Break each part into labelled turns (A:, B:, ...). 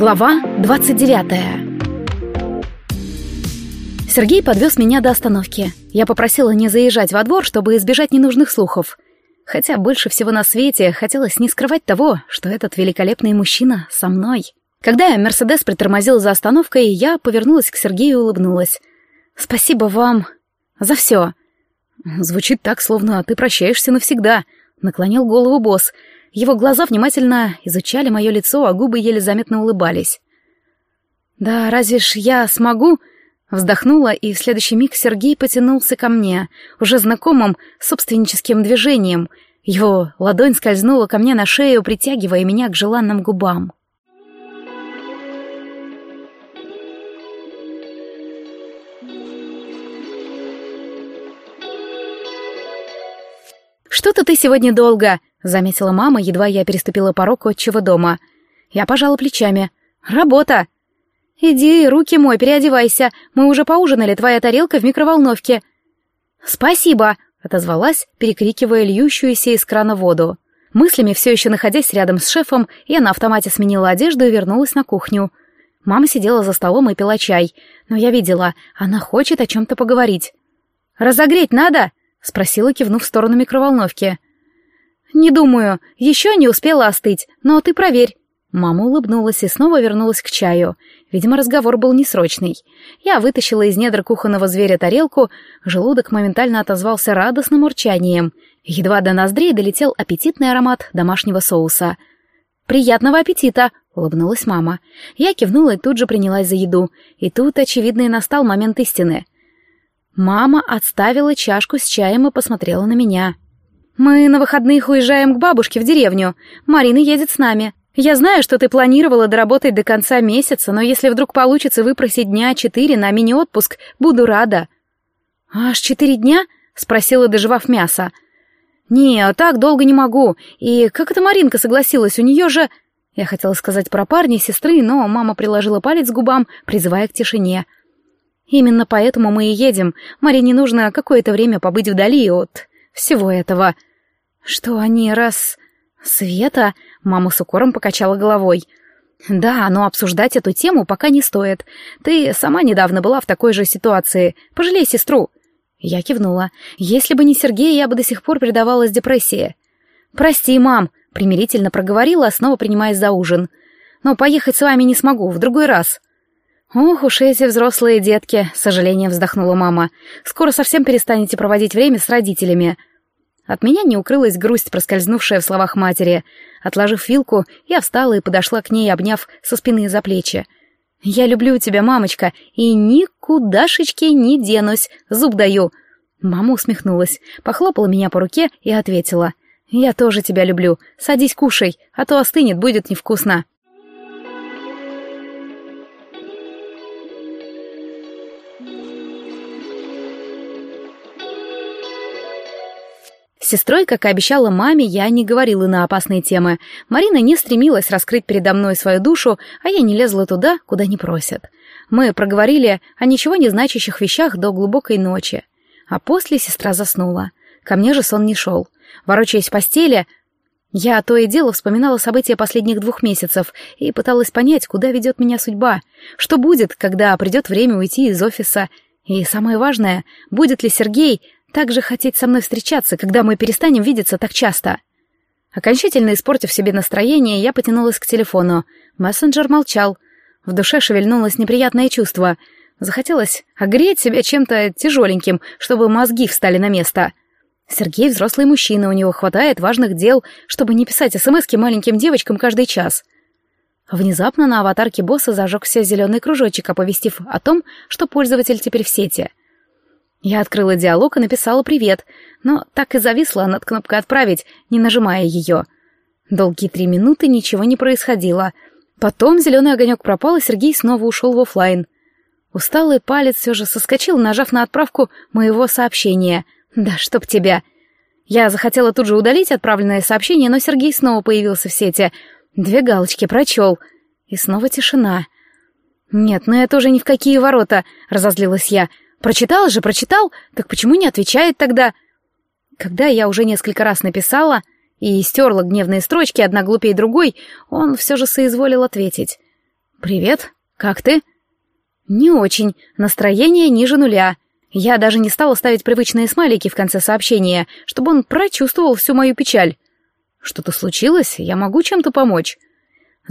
A: Глава 29 Сергей подвез меня до остановки. Я попросила не заезжать во двор, чтобы избежать ненужных слухов. Хотя больше всего на свете хотелось не скрывать того, что этот великолепный мужчина со мной. Когда Мерседес притормозил за остановкой, я повернулась к Сергею и улыбнулась. «Спасибо вам за все». «Звучит так, словно ты прощаешься навсегда», — наклонил голову босс. Его глаза внимательно изучали мое лицо, а губы еле заметно улыбались. «Да разве ж я смогу?» Вздохнула, и в следующий миг Сергей потянулся ко мне, уже знакомым собственническим движением. Его ладонь скользнула ко мне на шею, притягивая меня к желанным губам. «Что-то ты сегодня долго», — заметила мама, едва я переступила порог отчего дома. Я пожала плечами. «Работа!» «Иди, руки мой, переодевайся. Мы уже поужинали, твоя тарелка в микроволновке». «Спасибо», — отозвалась, перекрикивая льющуюся из крана воду. Мыслями, все еще находясь рядом с шефом, я на автомате сменила одежду и вернулась на кухню. Мама сидела за столом и пила чай, но я видела, она хочет о чем-то поговорить. «Разогреть надо?» — спросила, кивнув в сторону микроволновки. «Не думаю, еще не успела остыть, но ты проверь». Мама улыбнулась и снова вернулась к чаю. Видимо, разговор был несрочный. Я вытащила из недр кухонного зверя тарелку, желудок моментально отозвался радостным урчанием. Едва до ноздрей долетел аппетитный аромат домашнего соуса. «Приятного аппетита!» — улыбнулась мама. Я кивнула и тут же принялась за еду. И тут, очевидно, и настал момент истины. Мама отставила чашку с чаем и посмотрела на меня. «Мы на выходных уезжаем к бабушке в деревню. Марина едет с нами. Я знаю, что ты планировала доработать до конца месяца, но если вдруг получится выпросить дня четыре на мини-отпуск, буду рада». «Аж четыре дня?» — спросила, доживав мясо. «Не, так долго не могу. И как это Маринка согласилась? У нее же...» Я хотела сказать про парня сестры, но мама приложила палец к губам, призывая к тишине. «Именно поэтому мы и едем. Марине нужно какое-то время побыть вдали от всего этого». «Что они раз...» «Света?» — мама с укором покачала головой. «Да, но обсуждать эту тему пока не стоит. Ты сама недавно была в такой же ситуации. Пожалей сестру». Я кивнула. «Если бы не Сергей, я бы до сих пор предавалась депрессии». «Прости, мам», — примирительно проговорила, снова принимаясь за ужин. «Но поехать с вами не смогу, в другой раз». «Ох уж эти взрослые детки», — с сожалением вздохнула мама. «Скоро совсем перестанете проводить время с родителями». От меня не укрылась грусть, проскользнувшая в словах матери. Отложив вилку, я встала и подошла к ней, обняв со спины за плечи. «Я люблю тебя, мамочка, и никудашечки не денусь, зуб даю». Мама усмехнулась, похлопала меня по руке и ответила. «Я тоже тебя люблю. Садись, кушай, а то остынет, будет невкусно». Сестрой, как и обещала маме, я не говорила на опасные темы. Марина не стремилась раскрыть передо мной свою душу, а я не лезла туда, куда не просят. Мы проговорили о ничего не значащих вещах до глубокой ночи. А после сестра заснула. Ко мне же сон не шел. Ворочаясь в постели, я то и дело вспоминала события последних двух месяцев и пыталась понять, куда ведет меня судьба, что будет, когда придет время уйти из офиса, и самое важное, будет ли Сергей также хотеть со мной встречаться, когда мы перестанем видеться так часто. Окончательно испортив себе настроение, я потянулась к телефону. Мессенджер молчал. В душе шевельнулось неприятное чувство. Захотелось огреть себя чем-то тяжеленьким, чтобы мозги встали на место. Сергей взрослый мужчина, у него хватает важных дел, чтобы не писать смски маленьким девочкам каждый час. Внезапно на аватарке босса зажегся зеленый кружочек, оповестив о том, что пользователь теперь в сети — я открыла диалог и написала «привет», но так и зависла над кнопкой «отправить», не нажимая ее. Долгие три минуты ничего не происходило. Потом зеленый огонек пропал, и Сергей снова ушел в офлайн. Усталый палец все же соскочил, нажав на отправку моего сообщения. «Да чтоб тебя!» Я захотела тут же удалить отправленное сообщение, но Сергей снова появился в сети. Две галочки прочел. И снова тишина. «Нет, ну это уже ни в какие ворота!» — разозлилась я. Прочитал же, прочитал, так почему не отвечает тогда? Когда я уже несколько раз написала и стерла гневные строчки, одна глупее другой, он все же соизволил ответить. «Привет. Как ты?» «Не очень. Настроение ниже нуля. Я даже не стала ставить привычные смайлики в конце сообщения, чтобы он прочувствовал всю мою печаль. Что-то случилось? Я могу чем-то помочь?»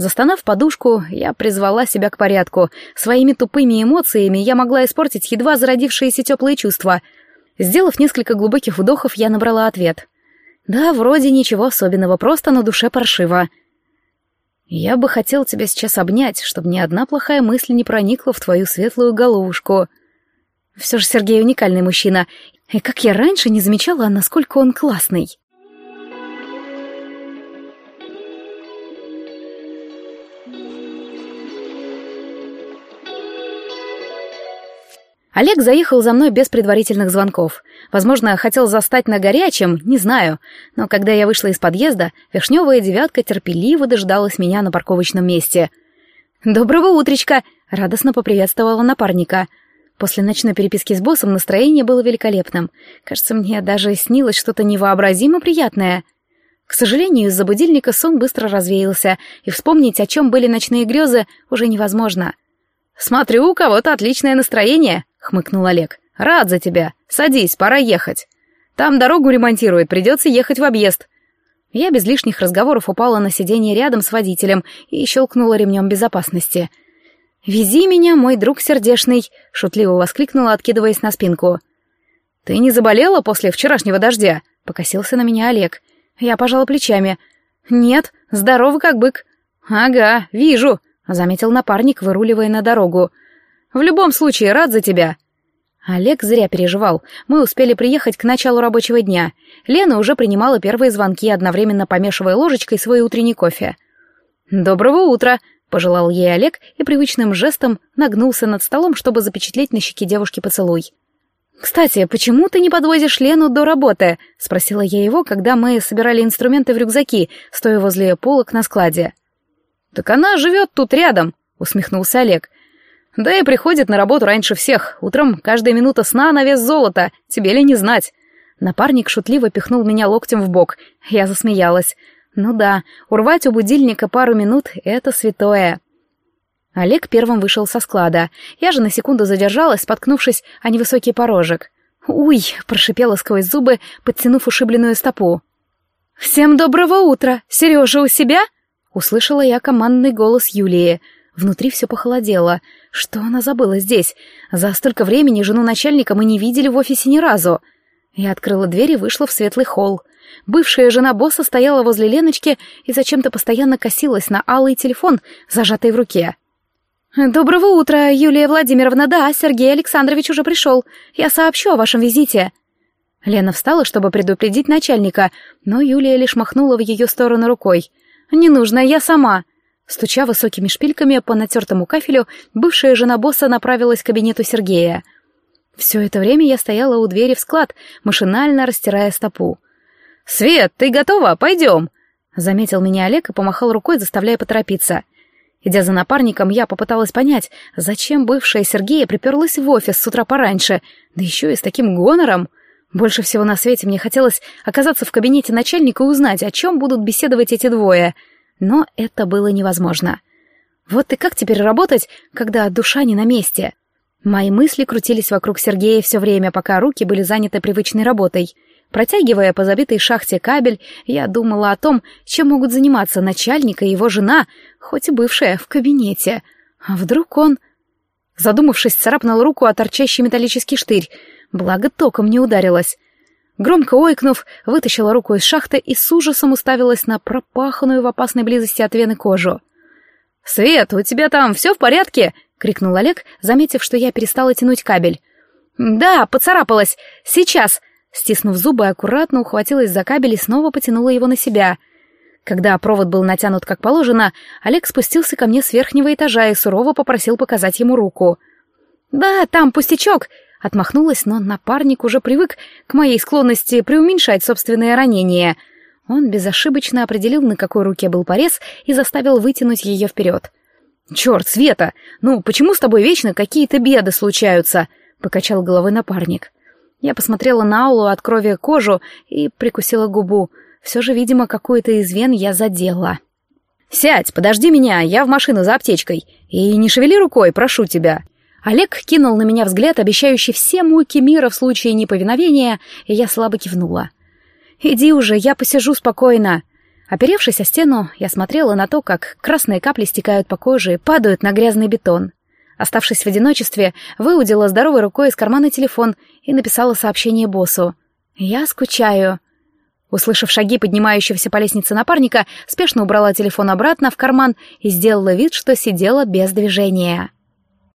A: Застонав подушку, я призвала себя к порядку. Своими тупыми эмоциями я могла испортить едва зародившиеся теплые чувства. Сделав несколько глубоких вдохов, я набрала ответ. «Да, вроде ничего особенного, просто на душе паршиво». «Я бы хотел тебя сейчас обнять, чтобы ни одна плохая мысль не проникла в твою светлую головушку». Все же Сергей уникальный мужчина, и как я раньше не замечала, насколько он классный. Олег заехал за мной без предварительных звонков. Возможно, хотел застать на горячем, не знаю. Но когда я вышла из подъезда, вишневая девятка терпеливо дождалась меня на парковочном месте. «Доброго утречка!» — радостно поприветствовала напарника. После ночной переписки с боссом настроение было великолепным. Кажется, мне даже снилось что-то невообразимо приятное. К сожалению, из-за будильника сон быстро развеялся, и вспомнить, о чем были ночные грезы, уже невозможно. «Смотрю, у кого-то отличное настроение», — хмыкнул Олег. «Рад за тебя. Садись, пора ехать. Там дорогу ремонтируют, придется ехать в объезд». Я без лишних разговоров упала на сиденье рядом с водителем и щелкнула ремнем безопасности. «Вези меня, мой друг сердешный!» — шутливо воскликнула, откидываясь на спинку. «Ты не заболела после вчерашнего дождя?» — покосился на меня Олег. Я пожала плечами. «Нет, здоровый как бык». «Ага, вижу», — заметил напарник, выруливая на дорогу. В любом случае, рад за тебя». Олег зря переживал. Мы успели приехать к началу рабочего дня. Лена уже принимала первые звонки, одновременно помешивая ложечкой свой утренний кофе. «Доброго утра!» — пожелал ей Олег и привычным жестом нагнулся над столом, чтобы запечатлеть на щеке девушки поцелуй. «Кстати, почему ты не подвозишь Лену до работы?» — спросила я его, когда мы собирали инструменты в рюкзаки, стоя возле полок на складе. «Так она живет тут рядом», — усмехнулся Олег. Да и приходит на работу раньше всех. Утром каждая минута сна на вес золота. Тебе ли не знать? Напарник шутливо пихнул меня локтем в бок. Я засмеялась. Ну да, урвать у будильника пару минут — это святое. Олег первым вышел со склада. Я же на секунду задержалась, споткнувшись о невысокий порожек. «Уй!» — прошипела сквозь зубы, подтянув ушибленную стопу. «Всем доброго утра! Сережа у себя?» — услышала я командный голос Юлии — Внутри все похолодело. Что она забыла здесь? За столько времени жену начальника мы не видели в офисе ни разу. Я открыла дверь и вышла в светлый холл. Бывшая жена босса стояла возле Леночки и зачем-то постоянно косилась на алый телефон, зажатый в руке. «Доброго утра, Юлия Владимировна. Да, Сергей Александрович уже пришел. Я сообщу о вашем визите». Лена встала, чтобы предупредить начальника, но Юлия лишь махнула в ее сторону рукой. «Не нужно, я сама». Стуча высокими шпильками по натертому кафелю, бывшая жена босса направилась к кабинету Сергея. Все это время я стояла у двери в склад, машинально растирая стопу. «Свет, ты готова? Пойдем!» Заметил меня Олег и помахал рукой, заставляя поторопиться. Идя за напарником, я попыталась понять, зачем бывшая Сергея приперлась в офис с утра пораньше, да еще и с таким гонором. Больше всего на свете мне хотелось оказаться в кабинете начальника и узнать, о чем будут беседовать эти двое — но это было невозможно. Вот и как теперь работать, когда душа не на месте? Мои мысли крутились вокруг Сергея все время, пока руки были заняты привычной работой. Протягивая по забитой шахте кабель, я думала о том, чем могут заниматься начальник и его жена, хоть и бывшая, в кабинете. А вдруг он... Задумавшись, царапнул руку о торчащий металлический штырь, благо током не ударилась. Громко ойкнув, вытащила руку из шахты и с ужасом уставилась на пропаханную в опасной близости от вены кожу. «Свет, у тебя там все в порядке?» — крикнул Олег, заметив, что я перестала тянуть кабель. «Да, поцарапалась. Сейчас!» Стиснув зубы, аккуратно ухватилась за кабель и снова потянула его на себя. Когда провод был натянут как положено, Олег спустился ко мне с верхнего этажа и сурово попросил показать ему руку. «Да, там пустячок!» Отмахнулась, но напарник уже привык к моей склонности преуменьшать собственные ранения. Он безошибочно определил, на какой руке был порез, и заставил вытянуть ее вперед. «Черт, Света! Ну, почему с тобой вечно какие-то беды случаются?» — покачал головой напарник. Я посмотрела на Аулу от крови кожу и прикусила губу. Все же, видимо, какую-то из вен я задела. «Сядь, подожди меня, я в машину за аптечкой. И не шевели рукой, прошу тебя». Олег кинул на меня взгляд, обещающий все муки мира в случае неповиновения, и я слабо кивнула. «Иди уже, я посижу спокойно». Оперевшись о стену, я смотрела на то, как красные капли стекают по коже и падают на грязный бетон. Оставшись в одиночестве, выудила здоровой рукой из кармана телефон и написала сообщение боссу. «Я скучаю». Услышав шаги поднимающегося по лестнице напарника, спешно убрала телефон обратно в карман и сделала вид, что сидела без движения.